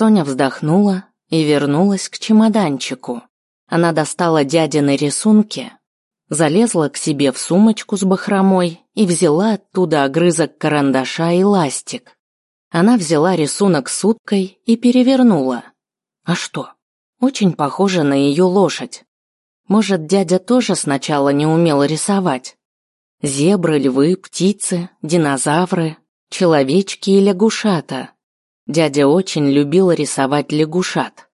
Соня вздохнула и вернулась к чемоданчику. Она достала дядины рисунки, залезла к себе в сумочку с бахромой и взяла оттуда огрызок карандаша и ластик. Она взяла рисунок с уткой и перевернула. А что? Очень похоже на ее лошадь. Может, дядя тоже сначала не умел рисовать? Зебры, львы, птицы, динозавры, человечки и лягушата. Дядя очень любил рисовать лягушат.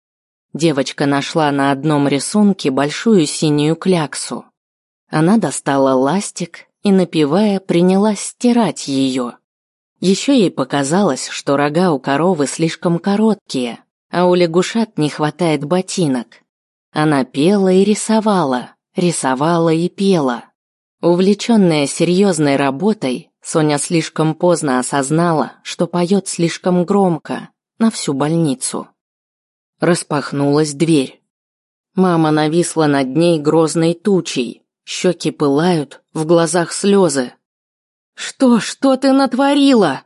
Девочка нашла на одном рисунке большую синюю кляксу. Она достала ластик и, напевая, принялась стирать ее. Еще ей показалось, что рога у коровы слишком короткие, а у лягушат не хватает ботинок. Она пела и рисовала, рисовала и пела. Увлеченная серьезной работой, Соня слишком поздно осознала, что поет слишком громко, на всю больницу. Распахнулась дверь. Мама нависла над ней грозной тучей, щеки пылают, в глазах слезы. «Что, что ты натворила?»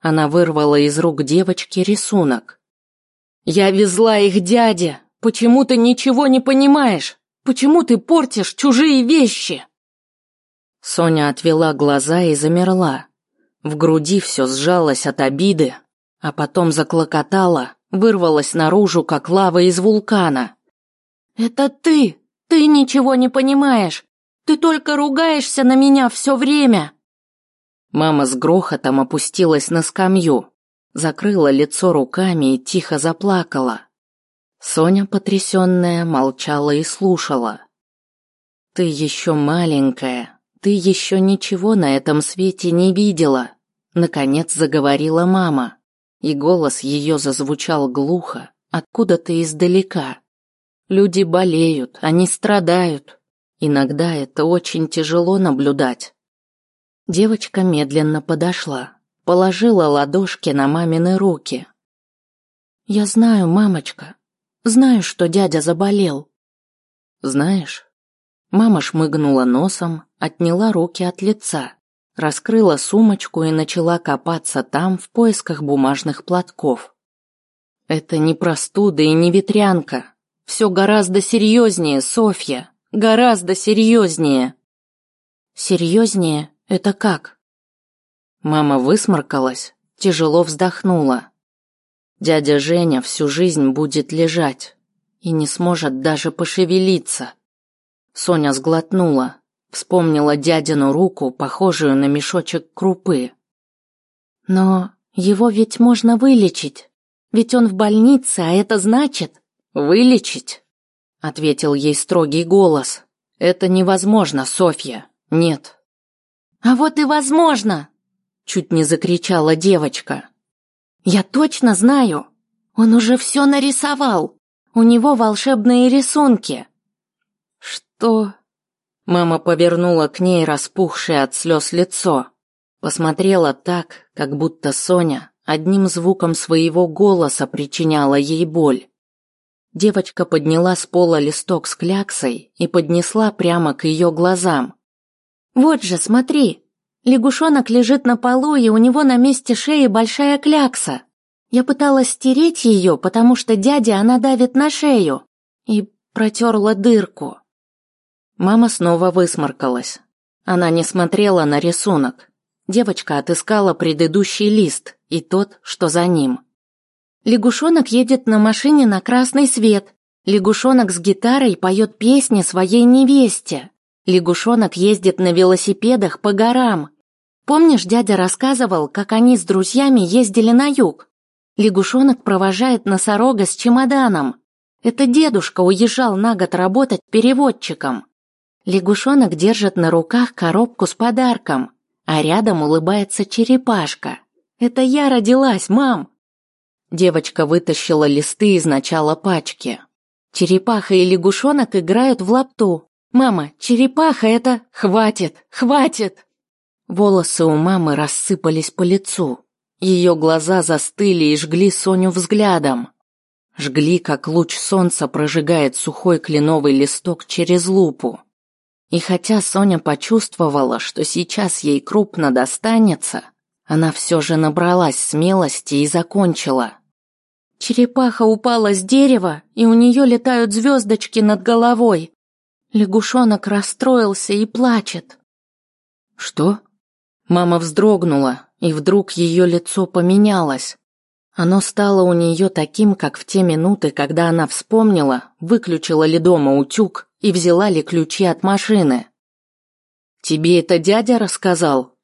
Она вырвала из рук девочки рисунок. «Я везла их дяде. Почему ты ничего не понимаешь? Почему ты портишь чужие вещи?» Соня отвела глаза и замерла. В груди все сжалось от обиды, а потом заклокотала, вырвалась наружу, как лава из вулкана. «Это ты! Ты ничего не понимаешь! Ты только ругаешься на меня все время!» Мама с грохотом опустилась на скамью, закрыла лицо руками и тихо заплакала. Соня, потрясенная, молчала и слушала. «Ты еще маленькая, ты еще ничего на этом свете не видела», наконец заговорила мама, и голос ее зазвучал глухо, откуда-то издалека. Люди болеют, они страдают. Иногда это очень тяжело наблюдать. Девочка медленно подошла, положила ладошки на мамины руки. «Я знаю, мамочка, знаю, что дядя заболел». «Знаешь?» Мама шмыгнула носом, отняла руки от лица, раскрыла сумочку и начала копаться там в поисках бумажных платков. «Это не простуда и не ветрянка. Все гораздо серьезнее, Софья, гораздо серьезнее». «Серьезнее это как? Мама высморкалась, тяжело вздохнула. Дядя Женя всю жизнь будет лежать и не сможет даже пошевелиться. Соня сглотнула, вспомнила дядину руку, похожую на мешочек крупы. Но его ведь можно вылечить, ведь он в больнице, а это значит вылечить, ответил ей строгий голос. Это невозможно, Софья. Нет, «А вот и возможно!» Чуть не закричала девочка. «Я точно знаю! Он уже все нарисовал! У него волшебные рисунки!» «Что?» Мама повернула к ней распухшее от слез лицо. Посмотрела так, как будто Соня одним звуком своего голоса причиняла ей боль. Девочка подняла с пола листок с кляксой и поднесла прямо к ее глазам. Вот же, смотри. Лягушонок лежит на полу, и у него на месте шеи большая клякса. Я пыталась стереть ее, потому что дядя она давит на шею. И протерла дырку. Мама снова высморкалась. Она не смотрела на рисунок. Девочка отыскала предыдущий лист и тот, что за ним. Лягушонок едет на машине на красный свет. Лягушонок с гитарой поет песни своей невесте. Лягушонок ездит на велосипедах по горам. Помнишь, дядя рассказывал, как они с друзьями ездили на юг? Лягушонок провожает носорога с чемоданом. Это дедушка уезжал на год работать переводчиком. Лягушонок держит на руках коробку с подарком, а рядом улыбается черепашка. Это я родилась, мам. Девочка вытащила листы из начала пачки. Черепаха и лягушонок играют в лапту. «Мама, черепаха это... Хватит! Хватит!» Волосы у мамы рассыпались по лицу. Ее глаза застыли и жгли Соню взглядом. Жгли, как луч солнца прожигает сухой кленовый листок через лупу. И хотя Соня почувствовала, что сейчас ей крупно достанется, она все же набралась смелости и закончила. Черепаха упала с дерева, и у нее летают звездочки над головой. Лягушонок расстроился и плачет. Что? Мама вздрогнула, и вдруг ее лицо поменялось. Оно стало у нее таким, как в те минуты, когда она вспомнила, выключила ли дома утюг и взяла ли ключи от машины. «Тебе это дядя рассказал?»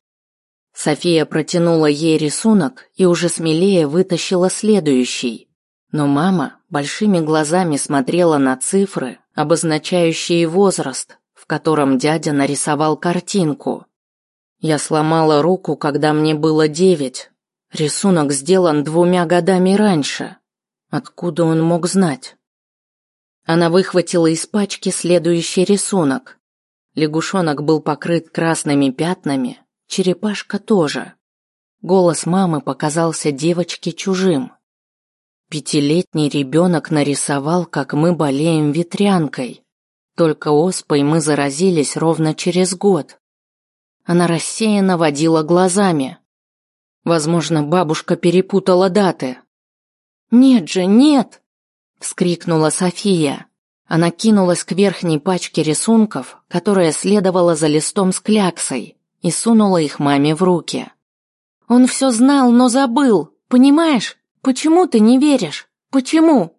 София протянула ей рисунок и уже смелее вытащила следующий. Но мама большими глазами смотрела на цифры, обозначающие возраст, в котором дядя нарисовал картинку. Я сломала руку, когда мне было девять. Рисунок сделан двумя годами раньше. Откуда он мог знать? Она выхватила из пачки следующий рисунок. Лягушонок был покрыт красными пятнами, черепашка тоже. Голос мамы показался девочке чужим. Пятилетний ребенок нарисовал, как мы болеем ветрянкой. Только оспой мы заразились ровно через год. Она рассеянно водила глазами. Возможно, бабушка перепутала даты. «Нет же, нет!» – вскрикнула София. Она кинулась к верхней пачке рисунков, которая следовала за листом с кляксой, и сунула их маме в руки. «Он все знал, но забыл, понимаешь? Почему ты не веришь? Почему?»